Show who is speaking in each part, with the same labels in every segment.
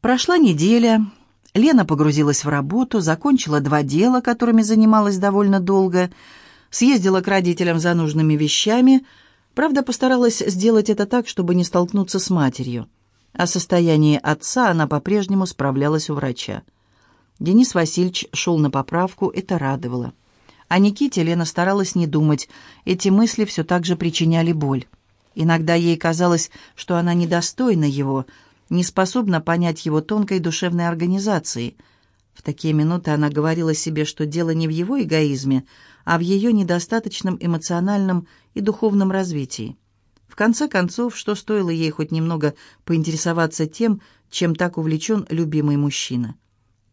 Speaker 1: Прошла неделя, Лена погрузилась в работу, закончила два дела, которыми занималась довольно долго, съездила к родителям за нужными вещами, правда, постаралась сделать это так, чтобы не столкнуться с матерью. О состоянии отца она по-прежнему справлялась у врача. Денис Васильевич шел на поправку, это радовало. О Никите Лена старалась не думать, эти мысли все так же причиняли боль. Иногда ей казалось, что она недостойна его – не способна понять его тонкой душевной организации. В такие минуты она говорила себе, что дело не в его эгоизме, а в ее недостаточном эмоциональном и духовном развитии. В конце концов, что стоило ей хоть немного поинтересоваться тем, чем так увлечен любимый мужчина.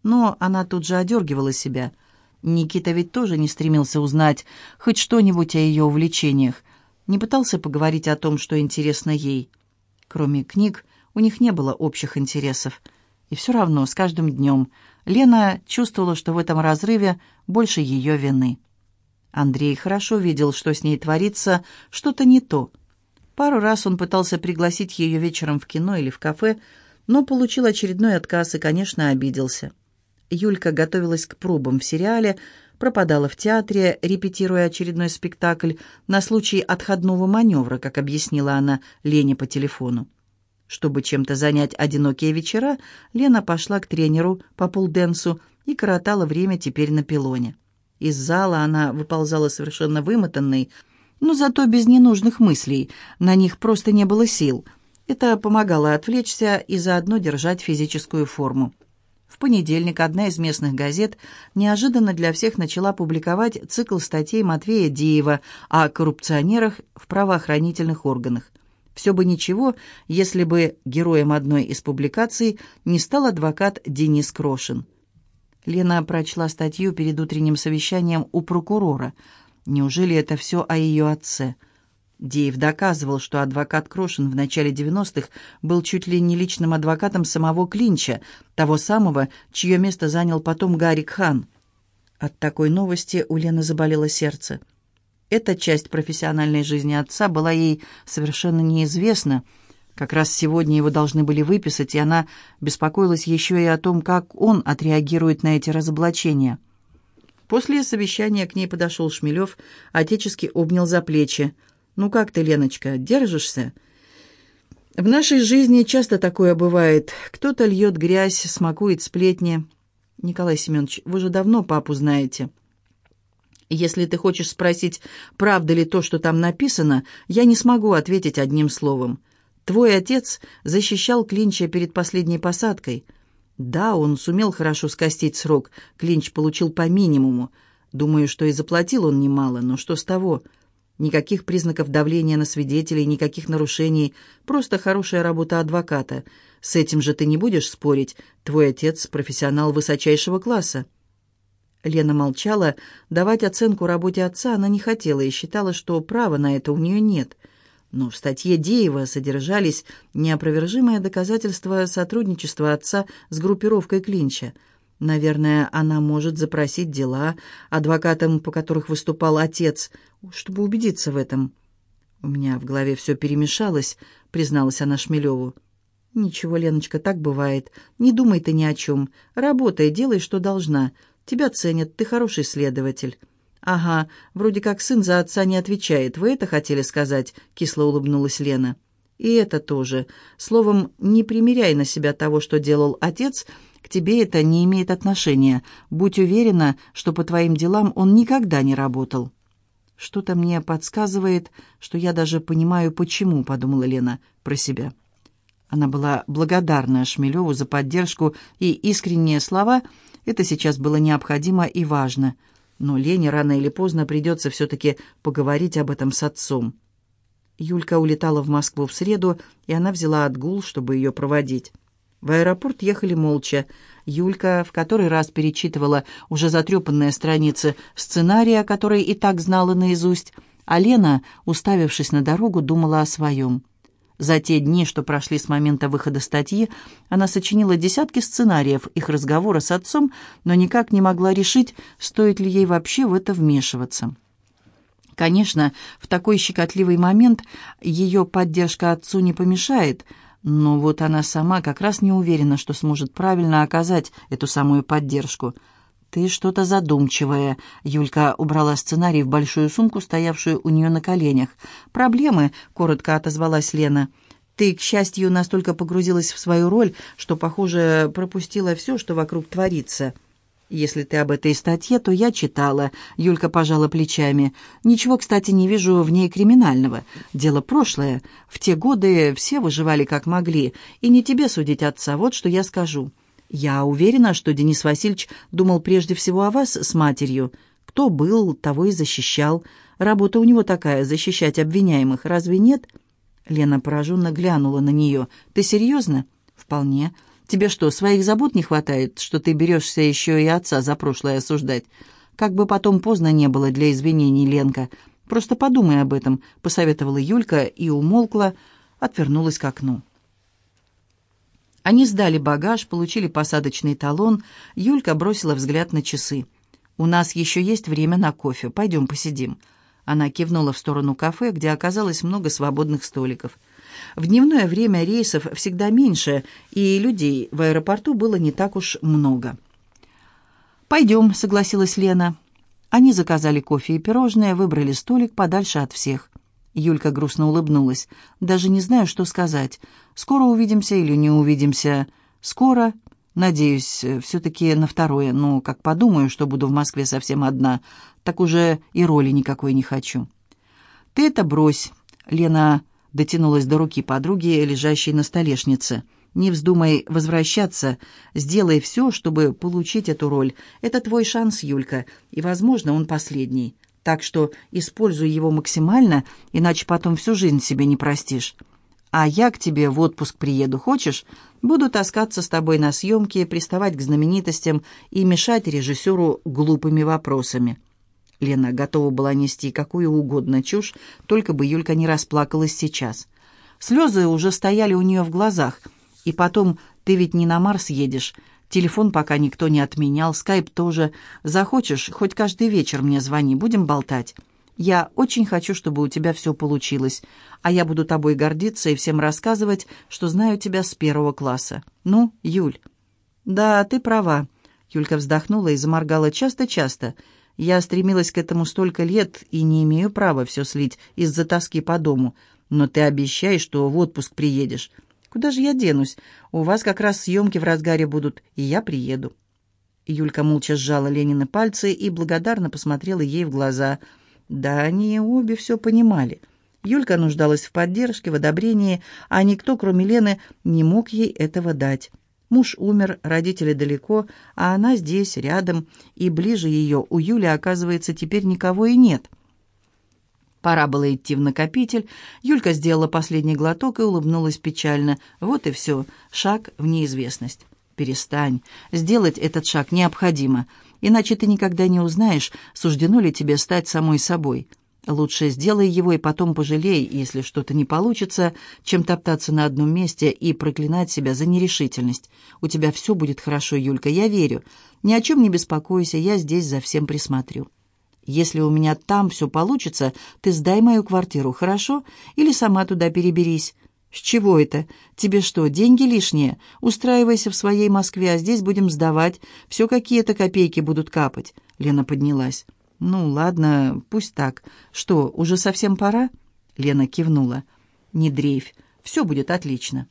Speaker 1: Но она тут же одергивала себя. Никита ведь тоже не стремился узнать хоть что-нибудь о ее увлечениях, не пытался поговорить о том, что интересно ей. Кроме книг, у них не было общих интересов. И все равно, с каждым днем, Лена чувствовала, что в этом разрыве больше ее вины. Андрей хорошо видел, что с ней творится, что-то не то. Пару раз он пытался пригласить ее вечером в кино или в кафе, но получил очередной отказ и, конечно, обиделся. Юлька готовилась к пробам в сериале, пропадала в театре, репетируя очередной спектакль на случай отходного маневра, как объяснила она Лене по телефону. Чтобы чем-то занять одинокие вечера, Лена пошла к тренеру по полденсу и коротала время теперь на пилоне. Из зала она выползала совершенно вымотанной, но зато без ненужных мыслей, на них просто не было сил. Это помогало отвлечься и заодно держать физическую форму. В понедельник одна из местных газет неожиданно для всех начала публиковать цикл статей Матвея Диева о коррупционерах в правоохранительных органах. Все бы ничего, если бы героем одной из публикаций не стал адвокат Денис Крошин. Лена прочла статью перед утренним совещанием у прокурора. Неужели это все о ее отце? Деев доказывал, что адвокат Крошин в начале 90-х был чуть ли не личным адвокатом самого Клинча, того самого, чье место занял потом Гарик Хан. От такой новости у Лены заболело сердце. Эта часть профессиональной жизни отца была ей совершенно неизвестна. Как раз сегодня его должны были выписать, и она беспокоилась еще и о том, как он отреагирует на эти разоблачения. После совещания к ней подошел Шмелев, отечески обнял за плечи. «Ну как ты, Леночка, держишься?» «В нашей жизни часто такое бывает. Кто-то льет грязь, смакует сплетни». «Николай Семенович, вы же давно папу знаете». Если ты хочешь спросить, правда ли то, что там написано, я не смогу ответить одним словом. Твой отец защищал Клинча перед последней посадкой. Да, он сумел хорошо скостить срок. Клинч получил по минимуму. Думаю, что и заплатил он немало, но что с того? Никаких признаков давления на свидетелей, никаких нарушений, просто хорошая работа адвоката. С этим же ты не будешь спорить. Твой отец профессионал высочайшего класса. Лена молчала. Давать оценку работе отца она не хотела и считала, что права на это у нее нет. Но в статье Деева содержались неопровержимые доказательства сотрудничества отца с группировкой Клинча. Наверное, она может запросить дела, адвокатам, по которых выступал отец, чтобы убедиться в этом. «У меня в голове все перемешалось», — призналась она Шмелеву. «Ничего, Леночка, так бывает. Не думай ты ни о чем. Работай, делай, что должна. Тебя ценят, ты хороший следователь». «Ага, вроде как сын за отца не отвечает. Вы это хотели сказать?» — кисло улыбнулась Лена. «И это тоже. Словом, не примеряй на себя того, что делал отец. К тебе это не имеет отношения. Будь уверена, что по твоим делам он никогда не работал». «Что-то мне подсказывает, что я даже понимаю, почему», — подумала Лена про себя. Она была благодарна Шмелеву за поддержку и искренние слова — это сейчас было необходимо и важно. Но Лене рано или поздно придется все-таки поговорить об этом с отцом. Юлька улетала в Москву в среду, и она взяла отгул, чтобы ее проводить. В аэропорт ехали молча. Юлька в который раз перечитывала уже затрепанные страницы сценария, который и так знала наизусть, а Лена, уставившись на дорогу, думала о своем. За те дни, что прошли с момента выхода статьи, она сочинила десятки сценариев их разговора с отцом, но никак не могла решить, стоит ли ей вообще в это вмешиваться. Конечно, в такой щекотливый момент ее поддержка отцу не помешает, но вот она сама как раз не уверена, что сможет правильно оказать эту самую поддержку – «Ты что-то задумчивая», — Юлька убрала сценарий в большую сумку, стоявшую у нее на коленях. «Проблемы», — коротко отозвалась Лена. «Ты, к счастью, настолько погрузилась в свою роль, что, похоже, пропустила все, что вокруг творится». «Если ты об этой статье, то я читала», — Юлька пожала плечами. «Ничего, кстати, не вижу в ней криминального. Дело прошлое. В те годы все выживали как могли. И не тебе судить отца, вот что я скажу». «Я уверена, что Денис Васильевич думал прежде всего о вас с матерью. Кто был, того и защищал. Работа у него такая — защищать обвиняемых. Разве нет?» Лена пораженно глянула на нее. «Ты серьезно?» «Вполне. Тебе что, своих забот не хватает, что ты берешься еще и отца за прошлое осуждать? Как бы потом поздно не было для извинений, Ленка. Просто подумай об этом», — посоветовала Юлька и умолкла, отвернулась к окну. Они сдали багаж, получили посадочный талон. Юлька бросила взгляд на часы. «У нас еще есть время на кофе. Пойдем посидим». Она кивнула в сторону кафе, где оказалось много свободных столиков. В дневное время рейсов всегда меньше, и людей в аэропорту было не так уж много. «Пойдем», — согласилась Лена. Они заказали кофе и пирожное, выбрали столик подальше от всех. Юлька грустно улыбнулась. «Даже не знаю, что сказать. Скоро увидимся или не увидимся. Скоро. Надеюсь, э, все-таки на второе. Но как подумаю, что буду в Москве совсем одна, так уже и роли никакой не хочу». «Ты это брось», — Лена дотянулась до руки подруги, лежащей на столешнице. «Не вздумай возвращаться. Сделай все, чтобы получить эту роль. Это твой шанс, Юлька, и, возможно, он последний так что используй его максимально, иначе потом всю жизнь себе не простишь. А я к тебе в отпуск приеду, хочешь? Буду таскаться с тобой на съемки, приставать к знаменитостям и мешать режиссеру глупыми вопросами». Лена готова была нести какую угодно чушь, только бы Юлька не расплакалась сейчас. Слезы уже стояли у нее в глазах. «И потом, ты ведь не на Марс едешь. Телефон пока никто не отменял, скайп тоже. Захочешь, хоть каждый вечер мне звони, будем болтать. Я очень хочу, чтобы у тебя все получилось, а я буду тобой гордиться и всем рассказывать, что знаю тебя с первого класса. Ну, Юль». «Да, ты права». Юлька вздохнула и заморгала часто-часто. «Я стремилась к этому столько лет и не имею права все слить из-за тоски по дому. Но ты обещай, что в отпуск приедешь. Куда же я денусь? У вас как раз съемки в разгаре будут, и я приеду». Юлька молча сжала Ленины пальцы и благодарно посмотрела ей в глаза. Да, они обе все понимали. Юлька нуждалась в поддержке, в одобрении, а никто, кроме Лены, не мог ей этого дать. Муж умер, родители далеко, а она здесь, рядом, и ближе ее у Юли, оказывается, теперь никого и нет. Пора было идти в накопитель. Юлька сделала последний глоток и улыбнулась печально. Вот и все. Шаг в неизвестность. Перестань. Сделать этот шаг необходимо. Иначе ты никогда не узнаешь, суждено ли тебе стать самой собой. Лучше сделай его и потом пожалей, если что-то не получится, чем топтаться на одном месте и проклинать себя за нерешительность. У тебя все будет хорошо, Юлька, я верю. Ни о чем не беспокойся, я здесь за всем присмотрю. Если у меня там все получится, ты сдай мою квартиру, хорошо? Или сама туда переберись. С чего это? Тебе что, деньги лишние? Устраивайся в своей Москве, а здесь будем сдавать. Все какие-то копейки будут капать. Лена поднялась. Ну, ладно, пусть так. Что, уже совсем пора? Лена кивнула. Не дрейфь, все будет отлично.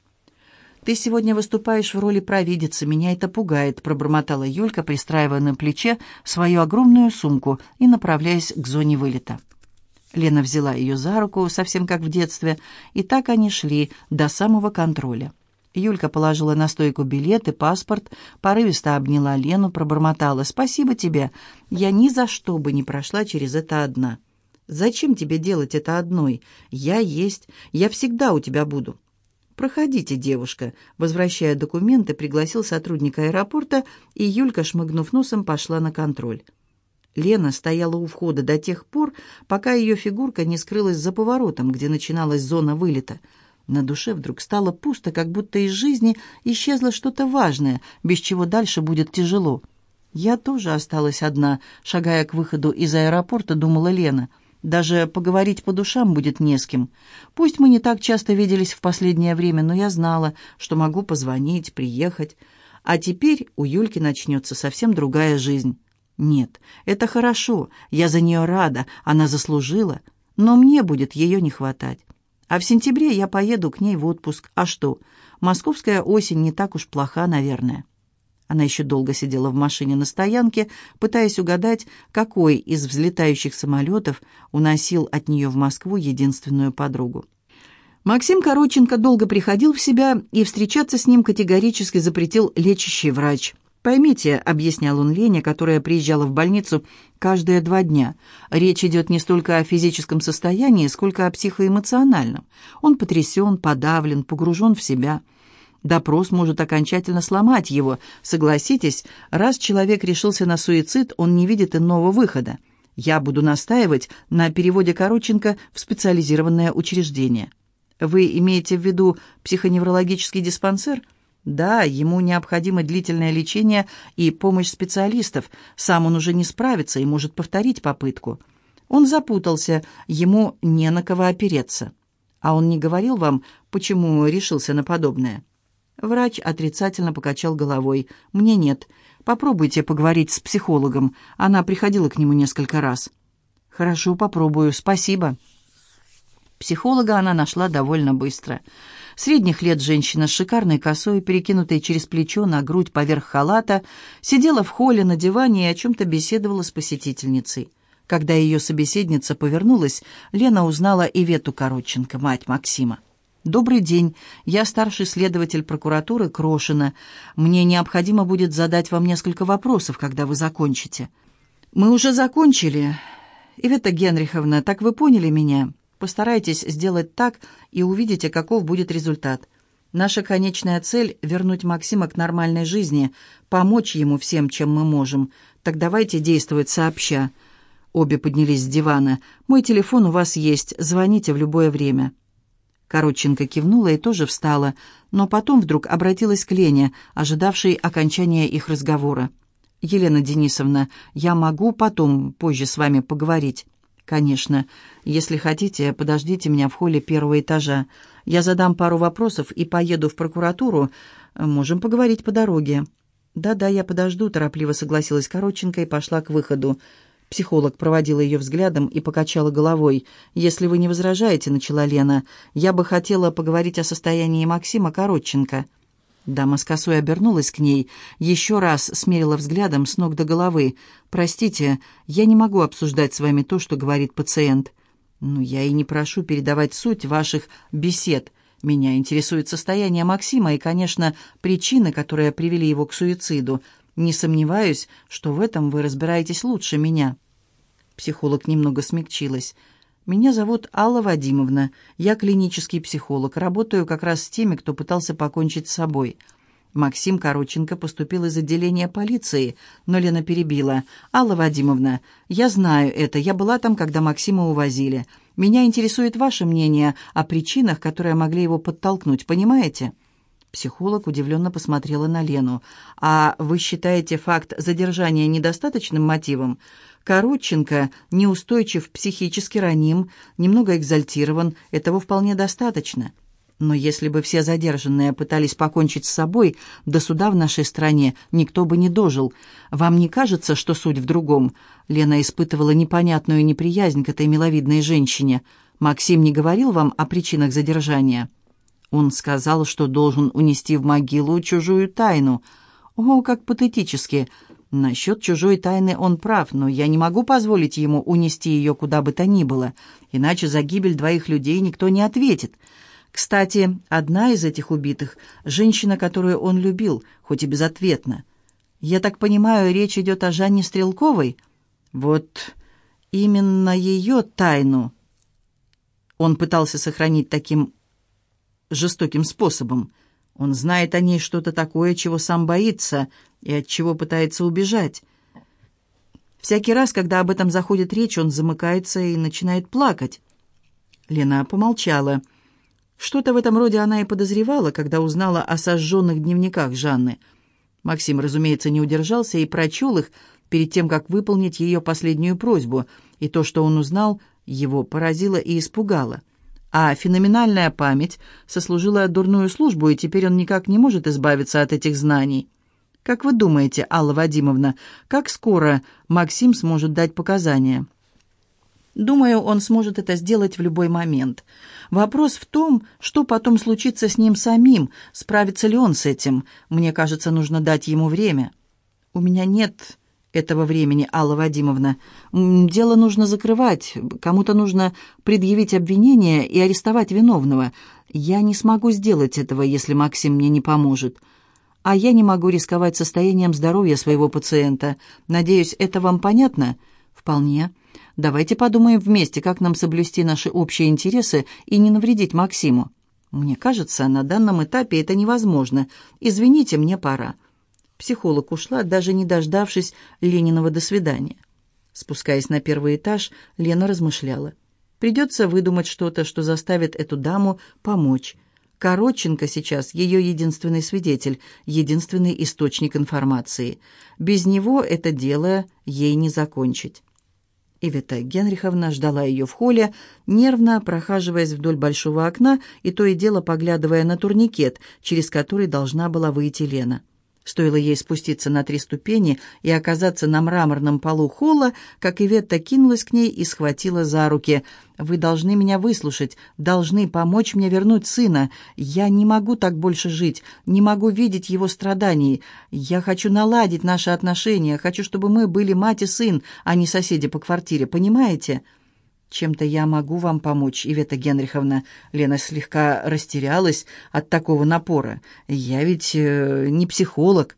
Speaker 1: «Ты сегодня выступаешь в роли провидицы, меня это пугает», пробормотала Юлька, пристраивая на плече свою огромную сумку и направляясь к зоне вылета. Лена взяла ее за руку, совсем как в детстве, и так они шли до самого контроля. Юлька положила на стойку билет и паспорт, порывисто обняла Лену, пробормотала «Спасибо тебе, я ни за что бы не прошла через это одна». «Зачем тебе делать это одной? Я есть, я всегда у тебя буду». «Проходите, девушка», — возвращая документы, пригласил сотрудника аэропорта, и Юлька, шмыгнув носом, пошла на контроль. Лена стояла у входа до тех пор, пока ее фигурка не скрылась за поворотом, где начиналась зона вылета. На душе вдруг стало пусто, как будто из жизни исчезло что-то важное, без чего дальше будет тяжело. «Я тоже осталась одна», — шагая к выходу из аэропорта, думала Лена — даже поговорить по душам будет не с кем. Пусть мы не так часто виделись в последнее время, но я знала, что могу позвонить, приехать. А теперь у Юльки начнется совсем другая жизнь. Нет, это хорошо, я за нее рада, она заслужила, но мне будет ее не хватать. А в сентябре я поеду к ней в отпуск. А что, московская осень не так уж плоха, наверное». Она еще долго сидела в машине на стоянке, пытаясь угадать, какой из взлетающих самолетов уносил от нее в Москву единственную подругу. Максим Короченко долго приходил в себя, и встречаться с ним категорически запретил лечащий врач. «Поймите», — объяснял он Лене, которая приезжала в больницу каждые два дня, «речь идет не столько о физическом состоянии, сколько о психоэмоциональном. Он потрясен, подавлен, погружен в себя». Допрос может окончательно сломать его. Согласитесь, раз человек решился на суицид, он не видит иного выхода. Я буду настаивать на переводе Короченко в специализированное учреждение. Вы имеете в виду психоневрологический диспансер? Да, ему необходимо длительное лечение и помощь специалистов. Сам он уже не справится и может повторить попытку. Он запутался, ему не на кого опереться. А он не говорил вам, почему решился на подобное? Врач отрицательно покачал головой. «Мне нет. Попробуйте поговорить с психологом. Она приходила к нему несколько раз». «Хорошо, попробую. Спасибо». Психолога она нашла довольно быстро. Средних лет женщина с шикарной косой, перекинутой через плечо на грудь поверх халата, сидела в холле на диване и о чем-то беседовала с посетительницей. Когда ее собеседница повернулась, Лена узнала Ивету Короченко, мать Максима. «Добрый день. Я старший следователь прокуратуры Крошина. Мне необходимо будет задать вам несколько вопросов, когда вы закончите». «Мы уже закончили. Ивета Генриховна, так вы поняли меня? Постарайтесь сделать так и увидите, каков будет результат. Наша конечная цель — вернуть Максима к нормальной жизни, помочь ему всем, чем мы можем. Так давайте действовать сообща». Обе поднялись с дивана. «Мой телефон у вас есть. Звоните в любое время». Короченко кивнула и тоже встала, но потом вдруг обратилась к Лене, ожидавшей окончания их разговора. «Елена Денисовна, я могу потом, позже с вами поговорить?» «Конечно. Если хотите, подождите меня в холле первого этажа. Я задам пару вопросов и поеду в прокуратуру. Можем поговорить по дороге». «Да-да, я подожду», — торопливо согласилась Короченко и пошла к выходу. Психолог проводила ее взглядом и покачала головой. «Если вы не возражаете», — начала Лена, — «я бы хотела поговорить о состоянии Максима Коротченко». Дама с косой обернулась к ней, еще раз смерила взглядом с ног до головы. «Простите, я не могу обсуждать с вами то, что говорит пациент». «Ну, я и не прошу передавать суть ваших бесед. Меня интересует состояние Максима и, конечно, причины, которые привели его к суициду. Не сомневаюсь, что в этом вы разбираетесь лучше меня». Психолог немного смягчилась. «Меня зовут Алла Вадимовна. Я клинический психолог. Работаю как раз с теми, кто пытался покончить с собой». Максим Короченко поступил из отделения полиции, но Лена перебила. «Алла Вадимовна, я знаю это. Я была там, когда Максима увозили. Меня интересует ваше мнение о причинах, которые могли его подтолкнуть, понимаете?» Психолог удивленно посмотрела на Лену. «А вы считаете факт задержания недостаточным мотивом? Коротченко неустойчив, психически раним, немного экзальтирован, этого вполне достаточно». Но если бы все задержанные пытались покончить с собой, до суда в нашей стране никто бы не дожил. Вам не кажется, что суть в другом? Лена испытывала непонятную неприязнь к этой миловидной женщине. Максим не говорил вам о причинах задержания?» Он сказал, что должен унести в могилу чужую тайну. О, как патетически! Насчет чужой тайны он прав, но я не могу позволить ему унести ее куда бы то ни было, иначе за гибель двоих людей никто не ответит. Кстати, одна из этих убитых – женщина, которую он любил, хоть и безответно. Я так понимаю, речь идет о Жанне Стрелковой? Вот именно ее тайну. Он пытался сохранить таким жестоким способом. Он знает о ней что-то такое, чего сам боится и от чего пытается убежать. Всякий раз, когда об этом заходит речь, он замыкается и начинает плакать. Лена помолчала. Что-то в этом роде она и подозревала, когда узнала о сожженных дневниках Жанны. Максим, разумеется, не удержался и прочел их перед тем, как выполнить ее последнюю просьбу, и то, что он узнал, его поразило и испугало — а феноменальная память сослужила дурную службу, и теперь он никак не может избавиться от этих знаний. Как вы думаете, Алла Вадимовна, как скоро Максим сможет дать показания? Думаю, он сможет это сделать в любой момент. Вопрос в том, что потом случится с ним самим, справится ли он с этим. Мне кажется, нужно дать ему время. У меня нет этого времени, Алла Вадимовна. Дело нужно закрывать, кому-то нужно предъявить обвинение и арестовать виновного. Я не смогу сделать этого, если Максим мне не поможет. А я не могу рисковать состоянием здоровья своего пациента. Надеюсь, это вам понятно? Вполне. Давайте подумаем вместе, как нам соблюсти наши общие интересы и не навредить Максиму. Мне кажется, на данном этапе это невозможно. Извините, мне пора. Психолог ушла, даже не дождавшись Лениного «до свидания». Спускаясь на первый этаж, Лена размышляла. Придется выдумать что-то, что заставит эту даму помочь. Короченко сейчас ее единственный свидетель, единственный источник информации. Без него это дело ей не закончить. Ивета Генриховна ждала ее в холле, нервно прохаживаясь вдоль большого окна и то и дело поглядывая на турникет, через который должна была выйти Лена. Стоило ей спуститься на три ступени и оказаться на мраморном полу холла, как Иветта кинулась к ней и схватила за руки. «Вы должны меня выслушать, должны помочь мне вернуть сына. Я не могу так больше жить, не могу видеть его страданий. Я хочу наладить наши отношения, хочу, чтобы мы были мать и сын, а не соседи по квартире, понимаете?» Чем-то я могу вам помочь, Ивета Генриховна. Лена слегка растерялась от такого напора. Я ведь э, не психолог.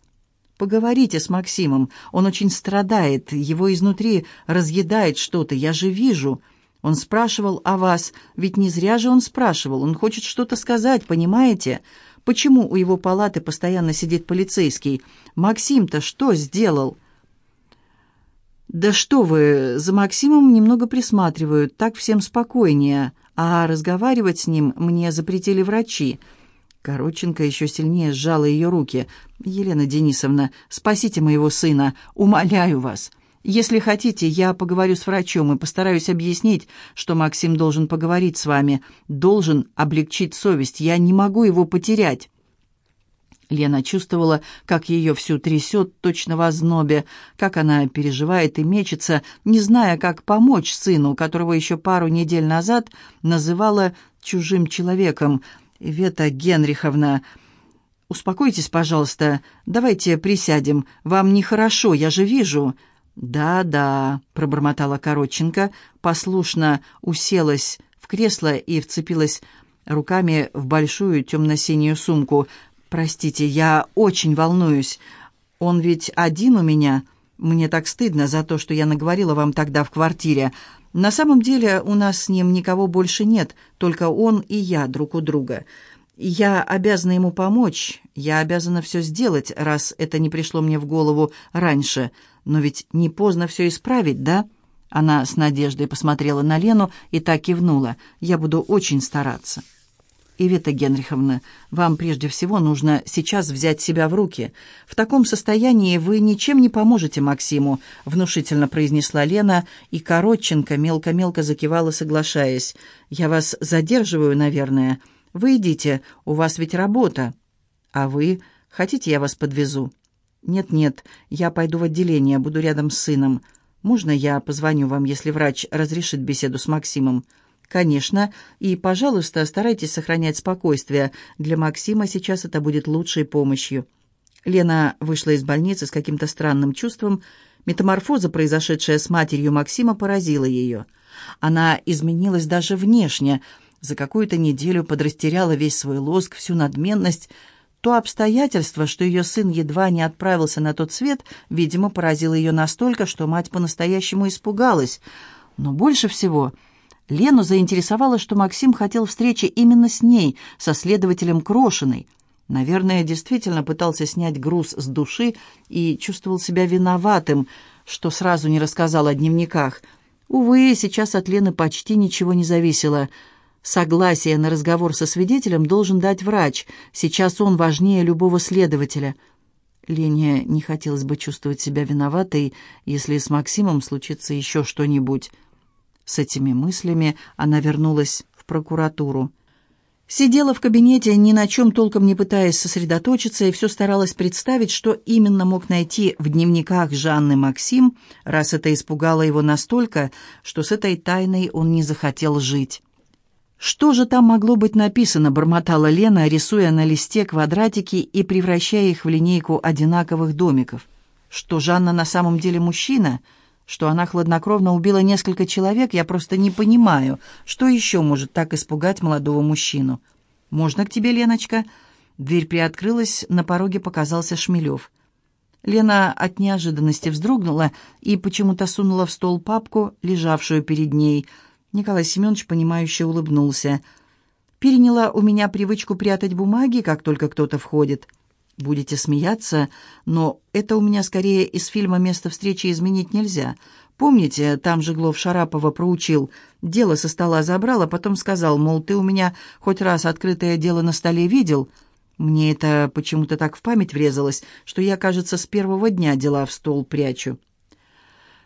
Speaker 1: Поговорите с Максимом. Он очень страдает, его изнутри разъедает что-то, я же вижу. Он спрашивал о вас, ведь не зря же он спрашивал. Он хочет что-то сказать, понимаете? Почему у его палаты постоянно сидит полицейский? Максим-то что сделал?» «Да что вы, за Максимом немного присматривают, так всем спокойнее, а разговаривать с ним мне запретили врачи». Короченко еще сильнее сжала ее руки. «Елена Денисовна, спасите моего сына, умоляю вас. Если хотите, я поговорю с врачом и постараюсь объяснить, что Максим должен поговорить с вами, должен облегчить совесть, я не могу его потерять». Лена чувствовала, как ее всю трясет точно в ознобе, как она переживает и мечется, не зная, как помочь сыну, которого еще пару недель назад называла чужим человеком. «Вета Генриховна, успокойтесь, пожалуйста, давайте присядем, вам нехорошо, я же вижу». «Да-да», — пробормотала Короченко, послушно уселась в кресло и вцепилась руками в большую темно-синюю сумку. «Простите, я очень волнуюсь. Он ведь один у меня. Мне так стыдно за то, что я наговорила вам тогда в квартире. На самом деле у нас с ним никого больше нет, только он и я друг у друга. Я обязана ему помочь, я обязана все сделать, раз это не пришло мне в голову раньше. Но ведь не поздно все исправить, да?» Она с надеждой посмотрела на Лену и так кивнула. «Я буду очень стараться». «Ивета Генриховна, вам прежде всего нужно сейчас взять себя в руки. В таком состоянии вы ничем не поможете Максиму», — внушительно произнесла Лена, и Коротченко мелко-мелко закивала, соглашаясь. «Я вас задерживаю, наверное. Вы идите, у вас ведь работа». «А вы? Хотите, я вас подвезу?» «Нет-нет, я пойду в отделение, буду рядом с сыном. Можно я позвоню вам, если врач разрешит беседу с Максимом?» Конечно, и, пожалуйста, старайтесь сохранять спокойствие. Для Максима сейчас это будет лучшей помощью. Лена вышла из больницы с каким-то странным чувством. Метаморфоза, произошедшая с матерью Максима, поразила ее. Она изменилась даже внешне. За какую-то неделю подрастеряла весь свой лоск, всю надменность. То обстоятельство, что ее сын едва не отправился на тот свет, видимо, поразило ее настолько, что мать по-настоящему испугалась. Но больше всего Лену заинтересовало, что Максим хотел встречи именно с ней, со следователем Крошиной. Наверное, действительно пытался снять груз с души и чувствовал себя виноватым, что сразу не рассказал о дневниках. Увы, сейчас от Лены почти ничего не зависело. Согласие на разговор со свидетелем должен дать врач. Сейчас он важнее любого следователя. Лене не хотелось бы чувствовать себя виноватой, если с Максимом случится еще что-нибудь. С этими мыслями она вернулась в прокуратуру. Сидела в кабинете, ни на чем толком не пытаясь сосредоточиться, и все старалась представить, что именно мог найти в дневниках Жанны Максим, раз это испугало его настолько, что с этой тайной он не захотел жить. «Что же там могло быть написано?» — бормотала Лена, рисуя на листе квадратики и превращая их в линейку одинаковых домиков. «Что Жанна на самом деле мужчина?» — что она хладнокровно убила несколько человек, я просто не понимаю, что еще может так испугать молодого мужчину. «Можно к тебе, Леночка?» Дверь приоткрылась, на пороге показался Шмелев. Лена от неожиданности вздрогнула и почему-то сунула в стол папку, лежавшую перед ней. Николай Семенович, понимающе улыбнулся. «Переняла у меня привычку прятать бумаги, как только кто-то входит». Будете смеяться, но это у меня скорее из фильма «Место встречи изменить нельзя». Помните, там же Жеглов Шарапова проучил, дело со стола забрал, а потом сказал, мол, ты у меня хоть раз открытое дело на столе видел?» Мне это почему-то так в память врезалось, что я, кажется, с первого дня дела в стол прячу.